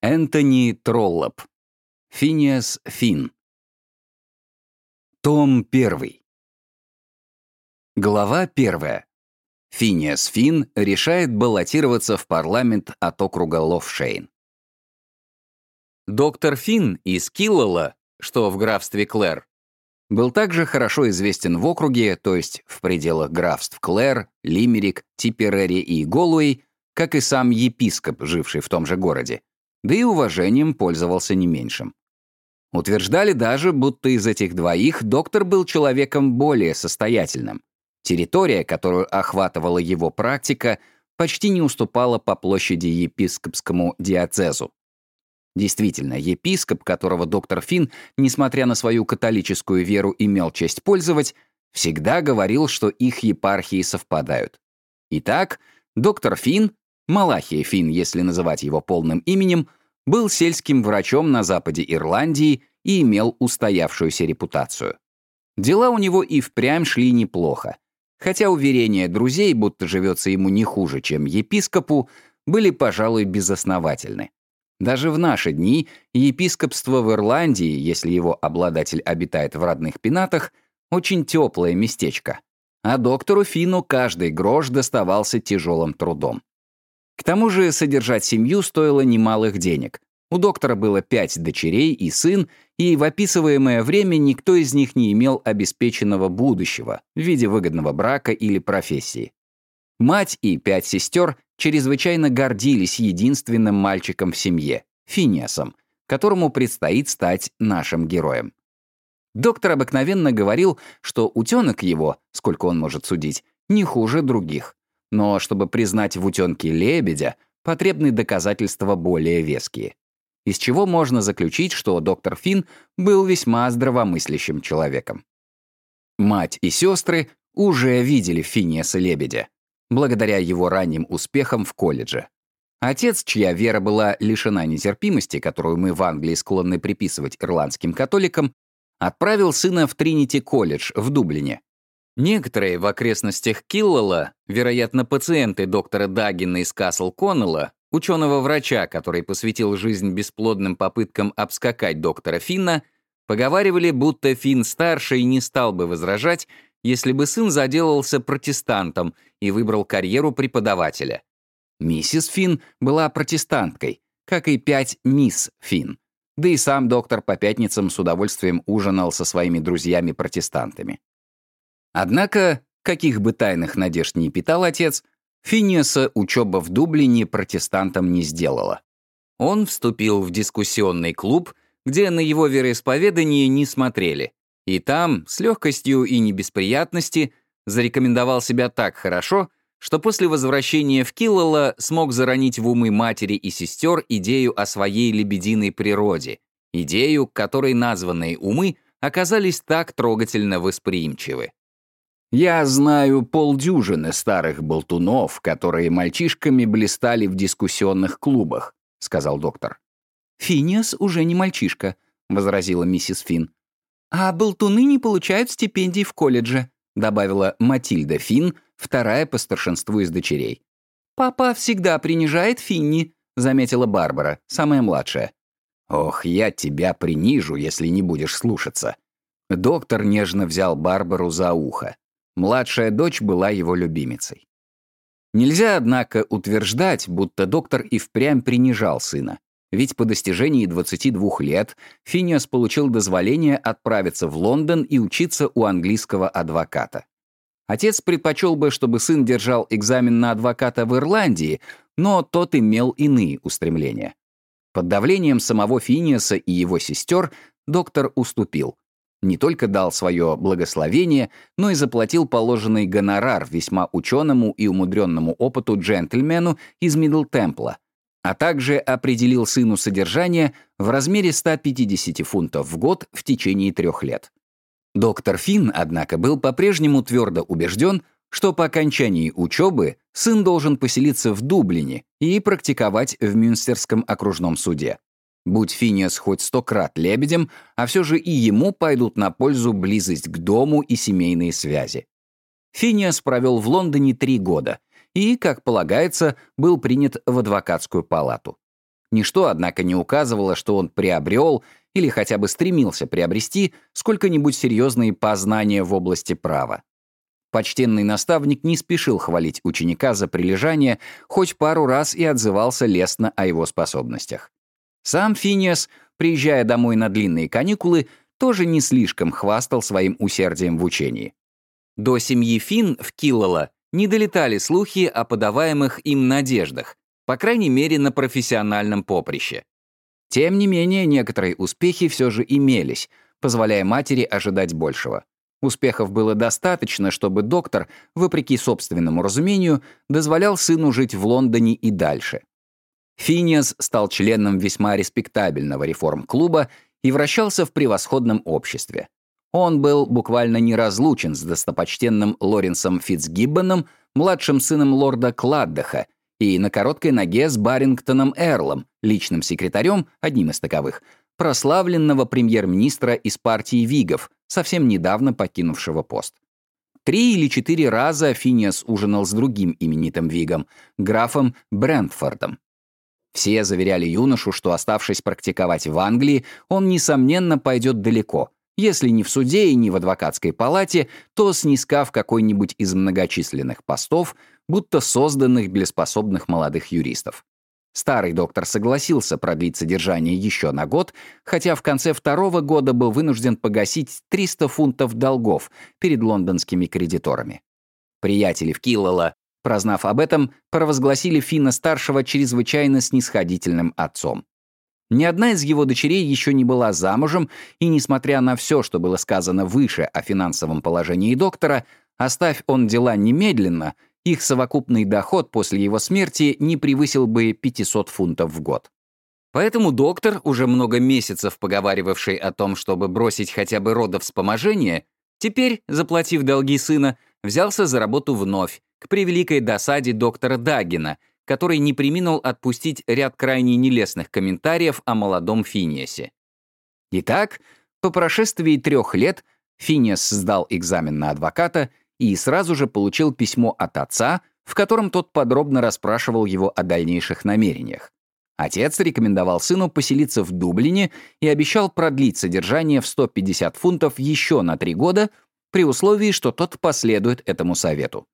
Энтони Троллоп. Финиас Фин. Том 1. Глава 1. Финиас Фин решает баллотироваться в парламент от округа Ловшейн. Доктор Фин из Киллала, что в графстве Клэр, был также хорошо известен в округе, то есть в пределах графств Клэр, Лимерик, Типерери и Голуэй, как и сам епископ, живший в том же городе, да и уважением пользовался не меньшим. Утверждали даже, будто из этих двоих доктор был человеком более состоятельным. Территория, которую охватывала его практика, почти не уступала по площади епископскому диацезу. Действительно, епископ, которого доктор Финн, несмотря на свою католическую веру, имел честь пользовать, всегда говорил, что их епархии совпадают. Итак, доктор Финн, Малахия Финн, если называть его полным именем, был сельским врачом на западе Ирландии и имел устоявшуюся репутацию. Дела у него и впрямь шли неплохо, хотя уверения друзей, будто живется ему не хуже, чем епископу, были, пожалуй, безосновательны. Даже в наши дни епископство в Ирландии, если его обладатель обитает в родных пенатах, очень теплое местечко. А доктору Фину каждый грош доставался тяжелым трудом. К тому же содержать семью стоило немалых денег. У доктора было пять дочерей и сын, и в описываемое время никто из них не имел обеспеченного будущего в виде выгодного брака или профессии. Мать и пять сестер чрезвычайно гордились единственным мальчиком в семье, Финиасом, которому предстоит стать нашим героем. Доктор обыкновенно говорил, что утенок его, сколько он может судить, не хуже других. Но чтобы признать в утенке лебедя, потребны доказательства более веские. Из чего можно заключить, что доктор Финн был весьма здравомыслящим человеком. Мать и сестры уже видели Финиаса лебедя, благодаря его ранним успехам в колледже. Отец, чья вера была лишена нетерпимости, которую мы в Англии склонны приписывать ирландским католикам, отправил сына в Тринити-колледж в Дублине, Некоторые в окрестностях Киллала, вероятно, пациенты доктора Даггина из Касл Коннелла, ученого-врача, который посвятил жизнь бесплодным попыткам обскакать доктора Финна, поговаривали, будто Финн-старший не стал бы возражать, если бы сын заделался протестантом и выбрал карьеру преподавателя. Миссис Финн была протестанткой, как и пять мисс Финн. Да и сам доктор по пятницам с удовольствием ужинал со своими друзьями-протестантами. Однако, каких бы тайных надежд ни питал отец, Финиаса учеба в Дублине протестантом не сделала. Он вступил в дискуссионный клуб, где на его вероисповедание не смотрели, и там, с легкостью и не без зарекомендовал себя так хорошо, что после возвращения в Киллала смог заронить в умы матери и сестер идею о своей лебединой природе, идею, которой названные умы оказались так трогательно восприимчивы. Я знаю полдюжины старых болтунов, которые мальчишками блистали в дискуссионных клубах», — сказал доктор. «Финиас уже не мальчишка», — возразила миссис Финн. «А болтуны не получают стипендий в колледже», — добавила Матильда Финн, вторая по старшинству из дочерей. «Папа всегда принижает Финни», — заметила Барбара, самая младшая. «Ох, я тебя принижу, если не будешь слушаться». Доктор нежно взял Барбару за ухо. Младшая дочь была его любимицей. Нельзя, однако, утверждать, будто доктор и впрямь принижал сына. Ведь по достижении 22 лет Финиас получил дозволение отправиться в Лондон и учиться у английского адвоката. Отец предпочел бы, чтобы сын держал экзамен на адвоката в Ирландии, но тот имел иные устремления. Под давлением самого Финиаса и его сестер доктор уступил, не только дал свое благословение, но и заплатил положенный гонорар весьма ученому и умудренному опыту джентльмену из Мидл Темпла, а также определил сыну содержание в размере 150 фунтов в год в течение трех лет. Доктор Финн, однако, был по-прежнему твердо убежден, что по окончании учебы сын должен поселиться в Дублине и практиковать в Мюнстерском окружном суде. Будь Финиас хоть сто крат лебедем, а все же и ему пойдут на пользу близость к дому и семейные связи. Финиас провел в Лондоне три года и, как полагается, был принят в адвокатскую палату. Ничто, однако, не указывало, что он приобрел или хотя бы стремился приобрести сколько-нибудь серьезные познания в области права. Почтенный наставник не спешил хвалить ученика за прилежание, хоть пару раз и отзывался лестно о его способностях. Сам Финиас, приезжая домой на длинные каникулы, тоже не слишком хвастал своим усердием в учении. До семьи Фин в Киллала не долетали слухи о подаваемых им надеждах, по крайней мере, на профессиональном поприще. Тем не менее, некоторые успехи все же имелись, позволяя матери ожидать большего. Успехов было достаточно, чтобы доктор, вопреки собственному разумению, дозволял сыну жить в Лондоне и дальше. Финиас стал членом весьма респектабельного реформ-клуба и вращался в превосходном обществе. Он был буквально неразлучен с достопочтенным Лоренсом Фитцгиббоном, младшим сыном лорда Кладдеха, и на короткой ноге с Барингтоном Эрлом, личным секретарем, одним из таковых, прославленного премьер-министра из партии Вигов, совсем недавно покинувшего пост. Три или четыре раза Финиас ужинал с другим именитым Вигом, графом Брентфордом. Все заверяли юношу, что, оставшись практиковать в Англии, он, несомненно, пойдет далеко, если не в суде и не в адвокатской палате, то снискав какой-нибудь из многочисленных постов, будто созданных для способных молодых юристов. Старый доктор согласился продлить содержание еще на год, хотя в конце второго года был вынужден погасить 300 фунтов долгов перед лондонскими кредиторами. Приятели в Киллала, прознав об этом, провозгласили Финна-старшего чрезвычайно снисходительным отцом. Ни одна из его дочерей еще не была замужем, и, несмотря на все, что было сказано выше о финансовом положении доктора, оставь он дела немедленно, их совокупный доход после его смерти не превысил бы 500 фунтов в год. Поэтому доктор, уже много месяцев поговаривавший о том, чтобы бросить хотя бы родовспоможение, теперь, заплатив долги сына, взялся за работу вновь, к превеликой досаде доктора Дагина, который не приминул отпустить ряд крайне нелестных комментариев о молодом Финиасе. Итак, по прошествии трех лет Финиас сдал экзамен на адвоката и сразу же получил письмо от отца, в котором тот подробно расспрашивал его о дальнейших намерениях. Отец рекомендовал сыну поселиться в Дублине и обещал продлить содержание в 150 фунтов еще на три года, при условии, что тот последует этому совету.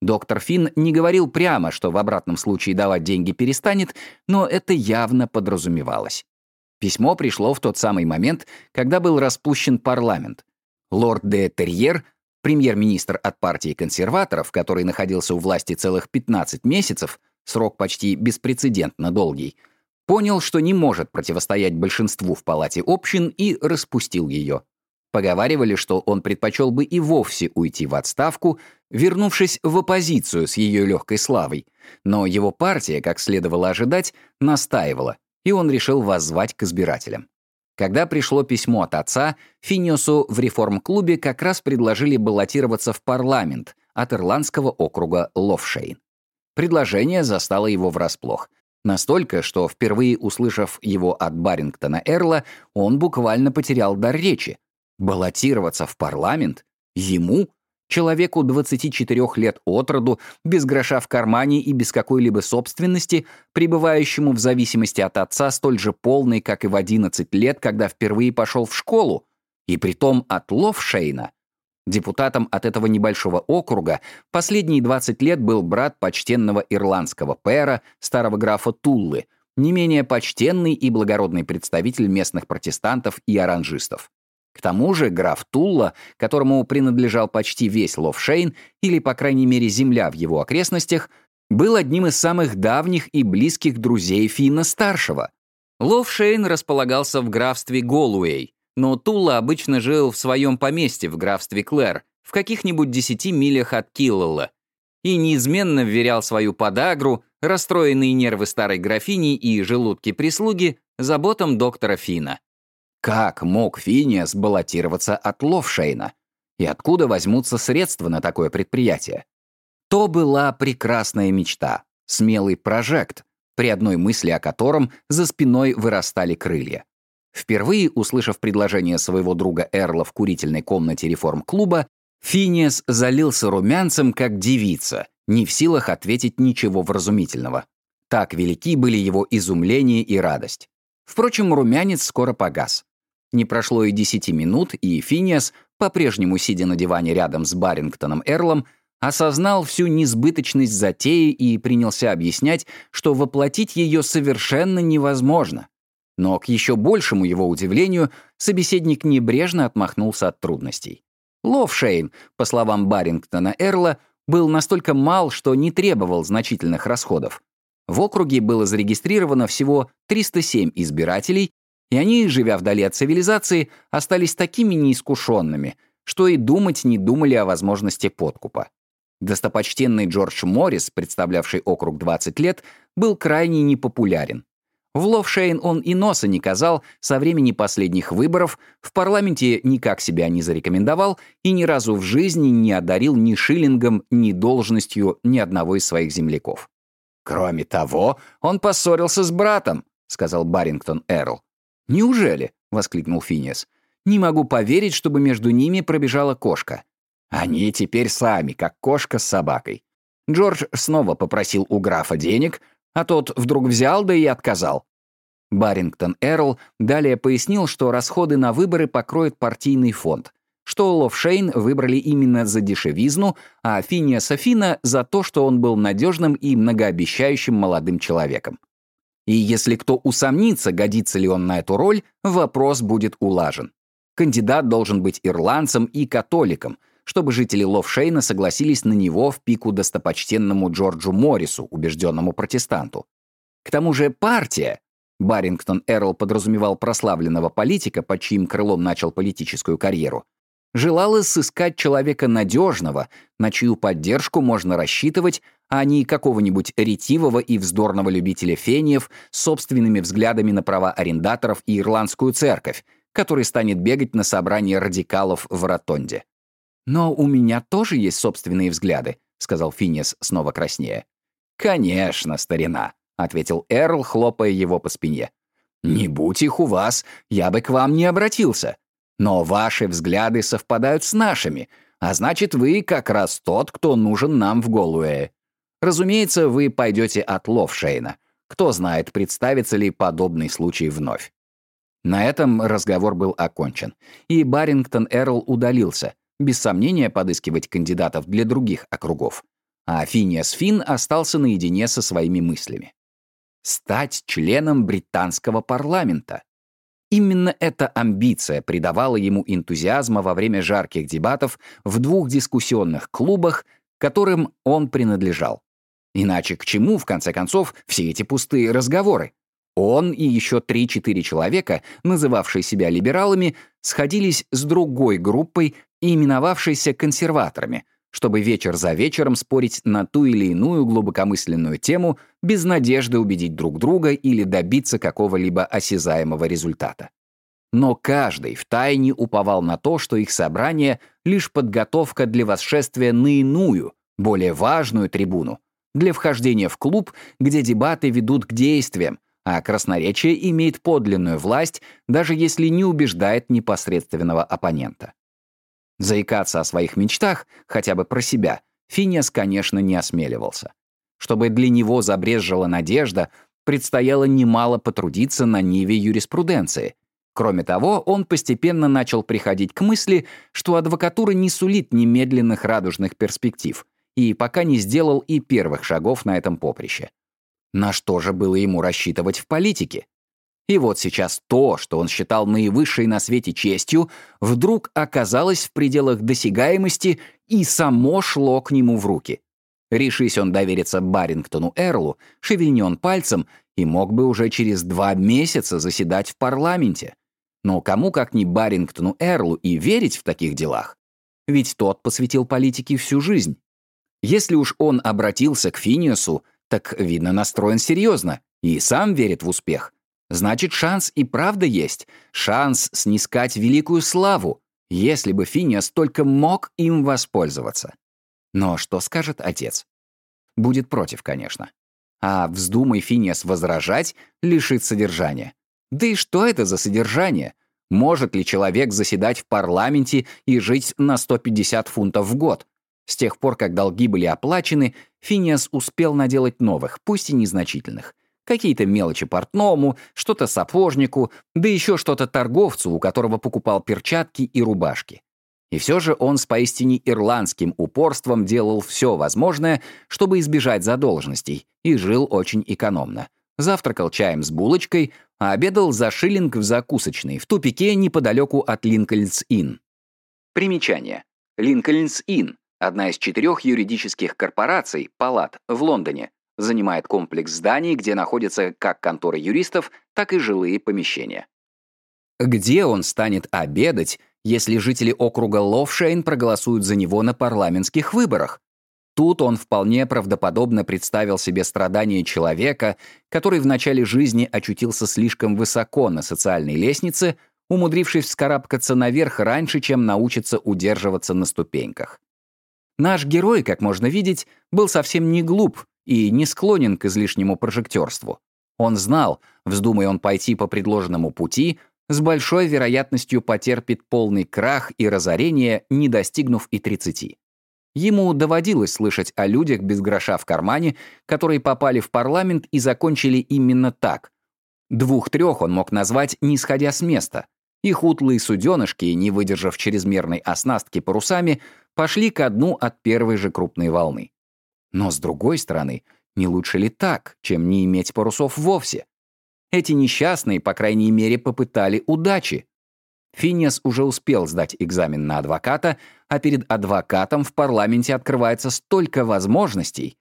Доктор Финн не говорил прямо, что в обратном случае давать деньги перестанет, но это явно подразумевалось. Письмо пришло в тот самый момент, когда был распущен парламент. Лорд де Терьер, премьер-министр от партии консерваторов, который находился у власти целых 15 месяцев, срок почти беспрецедентно долгий, понял, что не может противостоять большинству в палате общин и распустил ее. Поговаривали, что он предпочел бы и вовсе уйти в отставку, вернувшись в оппозицию с ее легкой славой. Но его партия, как следовало ожидать, настаивала, и он решил воззвать к избирателям. Когда пришло письмо от отца, Финиосу в реформ-клубе как раз предложили баллотироваться в парламент от ирландского округа Ловшейн. Предложение застало его врасплох. Настолько, что, впервые услышав его от Барингтона Эрла, он буквально потерял дар речи, Баллотироваться в парламент? Ему? Человеку 24 лет от роду, без гроша в кармане и без какой-либо собственности, пребывающему в зависимости от отца столь же полный, как и в 11 лет, когда впервые пошел в школу, и притом от Ловшейна. Депутатом от этого небольшого округа последние 20 лет был брат почтенного ирландского пэра, старого графа Туллы, не менее почтенный и благородный представитель местных протестантов и оранжистов. К тому же граф Тулла, которому принадлежал почти весь Ловшейн, или, по крайней мере, земля в его окрестностях, был одним из самых давних и близких друзей Финна-старшего. Ловшейн располагался в графстве Голуэй, но Тулла обычно жил в своем поместье в графстве Клэр, в каких-нибудь десяти милях от Киллала, и неизменно вверял свою подагру, расстроенные нервы старой графини и желудки прислуги заботам доктора Фина. Как мог Финиас баллотироваться от Ловшейна? И откуда возьмутся средства на такое предприятие? То была прекрасная мечта, смелый прожект, при одной мысли о котором за спиной вырастали крылья. Впервые услышав предложение своего друга Эрла в курительной комнате реформ-клуба, Финиас залился румянцем, как девица, не в силах ответить ничего вразумительного. Так велики были его изумление и радость. Впрочем, румянец скоро погас. Не прошло и десяти минут, и Финиас, по-прежнему сидя на диване рядом с Барингтоном Эрлом, осознал всю несбыточность затеи и принялся объяснять, что воплотить ее совершенно невозможно. Но, к еще большему его удивлению, собеседник небрежно отмахнулся от трудностей. Ловшейн, по словам Барингтона Эрла, был настолько мал, что не требовал значительных расходов. В округе было зарегистрировано всего 307 избирателей, и они, живя вдали от цивилизации, остались такими неискушенными, что и думать не думали о возможности подкупа. Достопочтенный Джордж Моррис, представлявший округ 20 лет, был крайне непопулярен. В Ловшейн он и носа не казал со времени последних выборов, в парламенте никак себя не зарекомендовал и ни разу в жизни не одарил ни шиллингом, ни должностью ни одного из своих земляков. «Кроме того, он поссорился с братом», — сказал Барингтон Эрл. «Неужели?» — воскликнул Финиас. «Не могу поверить, чтобы между ними пробежала кошка. Они теперь сами, как кошка с собакой. Джордж снова попросил у графа денег, а тот вдруг взял, да и отказал. Барингтон Эрл далее пояснил, что расходы на выборы покроет партийный фонд, что Ловшейн выбрали именно за дешевизну, а Финия Софина за то, что он был надежным и многообещающим молодым человеком. И если кто усомнится, годится ли он на эту роль, вопрос будет улажен. Кандидат должен быть ирландцем и католиком, чтобы жители Ловшейна согласились на него в пику достопочтенному Джорджу Моррису, убежденному протестанту. К тому же партия, Барингтон Эрл подразумевал прославленного политика, под чьим крылом начал политическую карьеру, желала сыскать человека надежного, на чью поддержку можно рассчитывать, а не какого-нибудь ретивого и вздорного любителя фениев с собственными взглядами на права арендаторов и ирландскую церковь, который станет бегать на собрание радикалов в Ротонде. «Но у меня тоже есть собственные взгляды», — сказал Финиас снова краснее. «Конечно, старина», — ответил Эрл, хлопая его по спине. «Не будь их у вас, я бы к вам не обратился. Но ваши взгляды совпадают с нашими, а значит, вы как раз тот, кто нужен нам в Голуэе. Разумеется, вы пойдете от Ловшейна. Кто знает, представится ли подобный случай вновь». На этом разговор был окончен, и Барингтон Эрл удалился, без сомнения подыскивать кандидатов для других округов. А Финиас Финн остался наедине со своими мыслями. Стать членом британского парламента. Именно эта амбиция придавала ему энтузиазма во время жарких дебатов в двух дискуссионных клубах, которым он принадлежал. Иначе к чему, в конце концов, все эти пустые разговоры? Он и еще 3-4 человека, называвшие себя либералами, сходились с другой группой, именовавшейся консерваторами, чтобы вечер за вечером спорить на ту или иную глубокомысленную тему без надежды убедить друг друга или добиться какого-либо осязаемого результата. Но каждый втайне уповал на то, что их собрание — лишь подготовка для восшествия на иную, более важную трибуну, для вхождения в клуб, где дебаты ведут к действиям, а красноречие имеет подлинную власть, даже если не убеждает непосредственного оппонента. Заикаться о своих мечтах, хотя бы про себя, Финиас, конечно, не осмеливался. Чтобы для него забрезжила надежда, предстояло немало потрудиться на ниве юриспруденции. Кроме того, он постепенно начал приходить к мысли, что адвокатура не сулит немедленных радужных перспектив, и пока не сделал и первых шагов на этом поприще. На что же было ему рассчитывать в политике? И вот сейчас то, что он считал наивысшей на свете честью, вдруг оказалось в пределах досягаемости и само шло к нему в руки. Решись он довериться Барингтону Эрлу, шевельни пальцем и мог бы уже через два месяца заседать в парламенте. Но кому, как ни Барингтону Эрлу, и верить в таких делах? Ведь тот посвятил политике всю жизнь. Если уж он обратился к Финиасу, так, видно, настроен серьезно и сам верит в успех. Значит, шанс и правда есть. Шанс снискать великую славу, если бы Финиас только мог им воспользоваться. Но что скажет отец? Будет против, конечно. А вздумай Финиас возражать, лишит содержания. Да и что это за содержание? Может ли человек заседать в парламенте и жить на 150 фунтов в год? С тех пор, как долги были оплачены, Финиас успел наделать новых, пусть и незначительных. Какие-то мелочи портному, что-то сапожнику, да еще что-то торговцу, у которого покупал перчатки и рубашки. И все же он с поистине ирландским упорством делал все возможное, чтобы избежать задолженностей, и жил очень экономно. Завтракал чаем с булочкой, а обедал за шиллинг в закусочной в тупике неподалеку от Линкольнс-Инн. Примечание. Линкольнс-Инн — одна из четырех юридических корпораций, палат, в Лондоне, занимает комплекс зданий, где находятся как конторы юристов, так и жилые помещения. Где он станет обедать, если жители округа Ловшейн проголосуют за него на парламентских выборах? Тут он вполне правдоподобно представил себе страдания человека, который в начале жизни очутился слишком высоко на социальной лестнице, умудрившись вскарабкаться наверх раньше, чем научится удерживаться на ступеньках. Наш герой, как можно видеть, был совсем не глуп и не склонен к излишнему прожектерству. Он знал, вздумая он пойти по предложенному пути, с большой вероятностью потерпит полный крах и разорение, не достигнув и 30. Ему доводилось слышать о людях без гроша в кармане, которые попали в парламент и закончили именно так. Двух-трех он мог назвать, не сходя с места. Их утлые суденышки, не выдержав чрезмерной оснастки парусами, пошли ко дну от первой же крупной волны. Но, с другой стороны, не лучше ли так, чем не иметь парусов вовсе? Эти несчастные, по крайней мере, попытали удачи. Финиас уже успел сдать экзамен на адвоката, а перед адвокатом в парламенте открывается столько возможностей.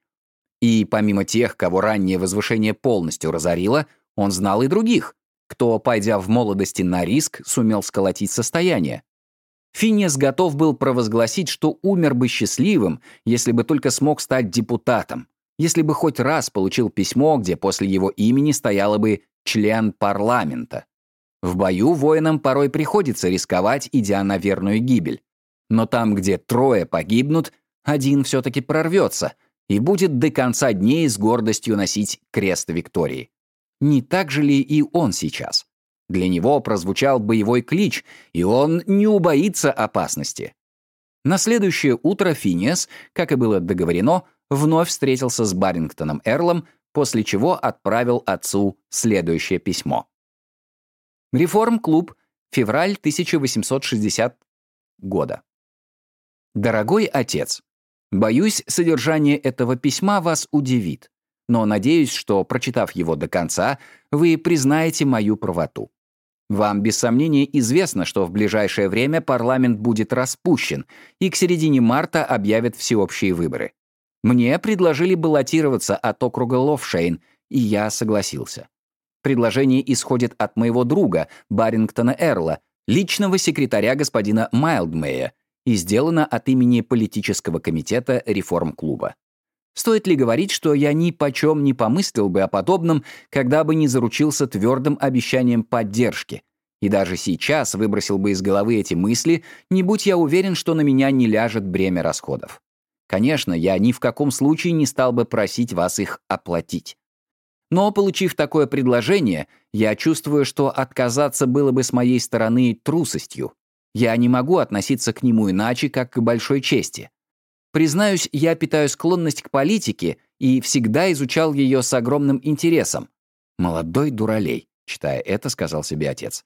И помимо тех, кого раннее возвышение полностью разорило, он знал и других, кто, пойдя в молодости на риск, сумел сколотить состояние. Финиас готов был провозгласить, что умер бы счастливым, если бы только смог стать депутатом, если бы хоть раз получил письмо, где после его имени стояло бы «член парламента». В бою воинам порой приходится рисковать, идя на верную гибель. Но там, где трое погибнут, один все-таки прорвется и будет до конца дней с гордостью носить крест Виктории. Не так же ли и он сейчас? Для него прозвучал боевой клич, и он не убоится опасности. На следующее утро Финес, как и было договорено, вновь встретился с Барингтоном Эрлом, после чего отправил отцу следующее письмо. Реформ-клуб, февраль 1860 года. Дорогой отец, боюсь, содержание этого письма вас удивит, но надеюсь, что, прочитав его до конца, вы признаете мою правоту. Вам без сомнения известно, что в ближайшее время парламент будет распущен, и к середине марта объявят всеобщие выборы. Мне предложили баллотироваться от округа Ловшейн, и я согласился. Предложение исходит от моего друга, Барингтона Эрла, личного секретаря господина Майлдмея, и сделано от имени политического комитета реформ-клуба. Стоит ли говорить, что я ни почем не помыслил бы о подобном, когда бы не заручился твердым обещанием поддержки, и даже сейчас выбросил бы из головы эти мысли, не будь я уверен, что на меня не ляжет бремя расходов. Конечно, я ни в каком случае не стал бы просить вас их оплатить. Но, получив такое предложение, я чувствую, что отказаться было бы с моей стороны трусостью. Я не могу относиться к нему иначе, как к большой чести. Признаюсь, я питаю склонность к политике и всегда изучал ее с огромным интересом. «Молодой дуралей», — читая это, сказал себе отец.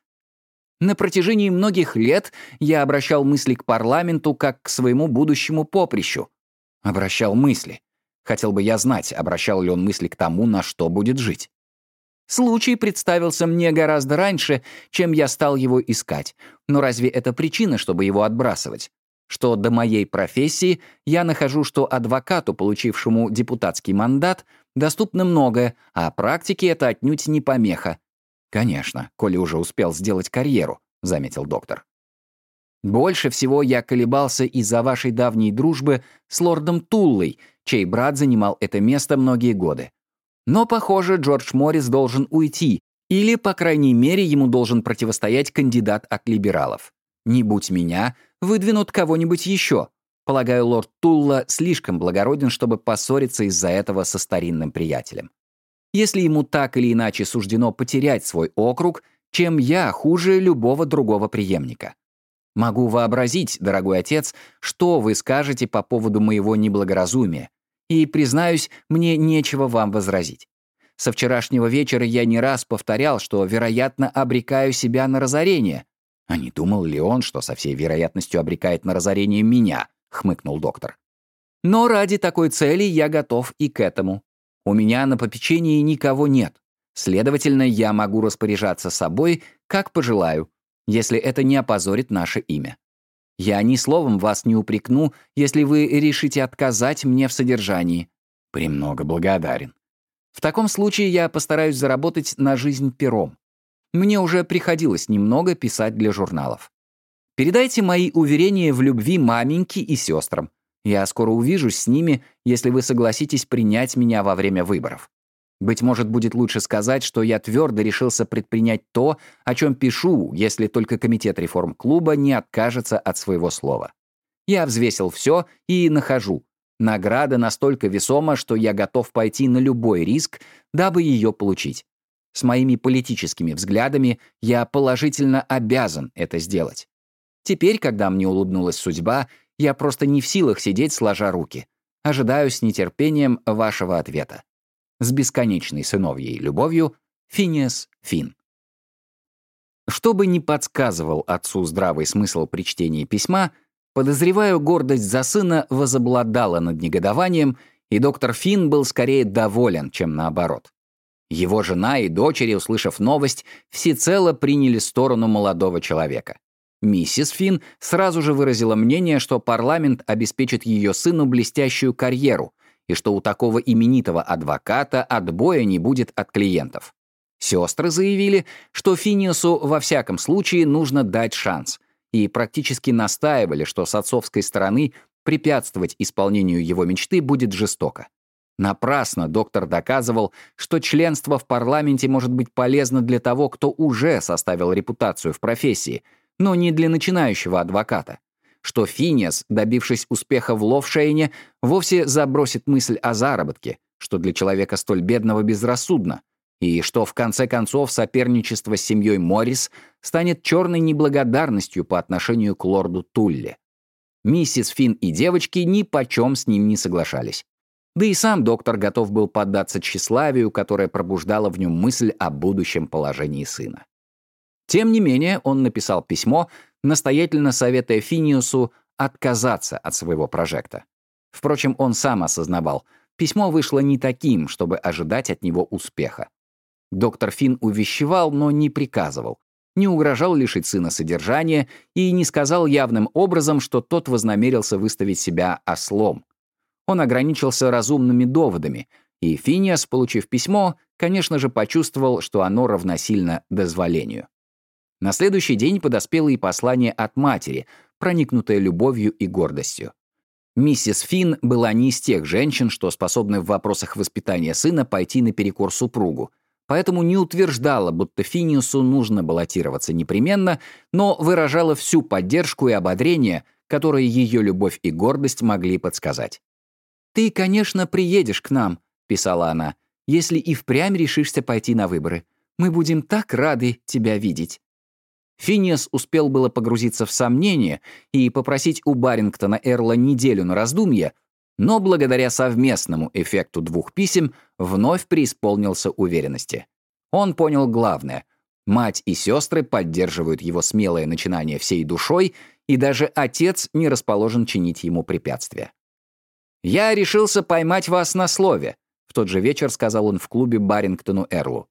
На протяжении многих лет я обращал мысли к парламенту как к своему будущему поприщу. Обращал мысли. Хотел бы я знать, обращал ли он мысли к тому, на что будет жить. Случай представился мне гораздо раньше, чем я стал его искать. Но разве это причина, чтобы его отбрасывать? Что до моей профессии, я нахожу, что адвокату, получившему депутатский мандат, доступно многое, а практике это отнюдь не помеха. «Конечно, коли уже успел сделать карьеру», — заметил доктор. «Больше всего я колебался из-за вашей давней дружбы с лордом Туллой, чей брат занимал это место многие годы. Но, похоже, Джордж Моррис должен уйти, или, по крайней мере, ему должен противостоять кандидат от либералов. Не будь меня, выдвинут кого-нибудь еще. Полагаю, лорд Тулла слишком благороден, чтобы поссориться из-за этого со старинным приятелем. Если ему так или иначе суждено потерять свой округ, чем я хуже любого другого преемника. Могу вообразить, дорогой отец, что вы скажете по поводу моего неблагоразумия. И, признаюсь, мне нечего вам возразить. Со вчерашнего вечера я не раз повторял, что, вероятно, обрекаю себя на разорение. А не думал ли он, что со всей вероятностью обрекает на разорение меня? хмыкнул доктор. Но ради такой цели я готов и к этому. У меня на попечении никого нет. Следовательно, я могу распоряжаться собой, как пожелаю, если это не опозорит наше имя. Я ни словом вас не упрекну, если вы решите отказать мне в содержании. Премного благодарен. В таком случае я постараюсь заработать на жизнь пером. Мне уже приходилось немного писать для журналов. Передайте мои уверения в любви маменьке и сестрам. Я скоро увижусь с ними, если вы согласитесь принять меня во время выборов. Быть может, будет лучше сказать, что я твердо решился предпринять то, о чем пишу, если только комитет реформ клуба не откажется от своего слова. Я взвесил все и нахожу. Награда настолько весома, что я готов пойти на любой риск, дабы ее получить. С моими политическими взглядами я положительно обязан это сделать. Теперь, когда мне улыбнулась судьба, я просто не в силах сидеть сложа руки. Ожидаю с нетерпением вашего ответа с бесконечной сыновьей любовью Финиас Фин. Что бы ни подсказывал отцу здравый смысл при чтении письма, подозреваю, гордость за сына возобладала над негодованием, и доктор Фин был скорее доволен, чем наоборот. Его жена и дочери, услышав новость, всецело приняли сторону молодого человека. Миссис Фин сразу же выразила мнение, что парламент обеспечит ее сыну блестящую карьеру, и что у такого именитого адвоката отбоя не будет от клиентов. Сестры заявили, что Финиусу во всяком случае нужно дать шанс, и практически настаивали, что с отцовской стороны препятствовать исполнению его мечты будет жестоко. Напрасно доктор доказывал, что членство в парламенте может быть полезно для того, кто уже составил репутацию в профессии, но не для начинающего адвоката что Финиас, добившись успеха в Ловшейне, вовсе забросит мысль о заработке, что для человека столь бедного безрассудно, и что в конце концов соперничество с семьей Моррис станет черной неблагодарностью по отношению к лорду Тулле. Миссис Фин и девочки ни почем с ним не соглашались. Да и сам доктор готов был поддаться тщеславию, которое пробуждало в нем мысль о будущем положении сына. Тем не менее, он написал письмо, настоятельно советуя Финиусу отказаться от своего прожекта. Впрочем, он сам осознавал, письмо вышло не таким, чтобы ожидать от него успеха. Доктор Фин увещевал, но не приказывал, не угрожал лишить сына содержания и не сказал явным образом, что тот вознамерился выставить себя ослом. Он ограничился разумными доводами, и Финиас, получив письмо, конечно же, почувствовал, что оно равносильно дозволению. На следующий день подоспело и послание от матери, проникнутое любовью и гордостью. Миссис Финн была не из тех женщин, что способны в вопросах воспитания сына пойти наперекор супругу, поэтому не утверждала, будто Финиусу нужно баллотироваться непременно, но выражала всю поддержку и ободрение, которые ее любовь и гордость могли подсказать. «Ты, конечно, приедешь к нам», — писала она, «если и впрямь решишься пойти на выборы. Мы будем так рады тебя видеть». Финиас успел было погрузиться в сомнения и попросить у Барингтона Эрла неделю на раздумье, но благодаря совместному эффекту двух писем вновь преисполнился уверенности. Он понял главное — мать и сестры поддерживают его смелое начинание всей душой, и даже отец не расположен чинить ему препятствия. «Я решился поймать вас на слове», — в тот же вечер сказал он в клубе Барингтону Эрлу.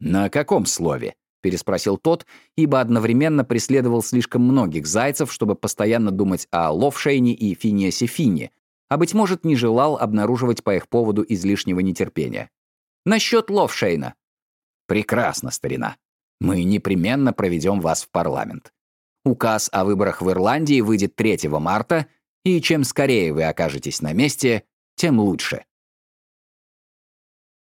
«На каком слове?» переспросил тот, ибо одновременно преследовал слишком многих зайцев, чтобы постоянно думать о Ловшейне и Финиасе Фине, а, быть может, не желал обнаруживать по их поводу излишнего нетерпения. «Насчет Ловшейна». «Прекрасно, старина. Мы непременно проведем вас в парламент. Указ о выборах в Ирландии выйдет 3 марта, и чем скорее вы окажетесь на месте, тем лучше».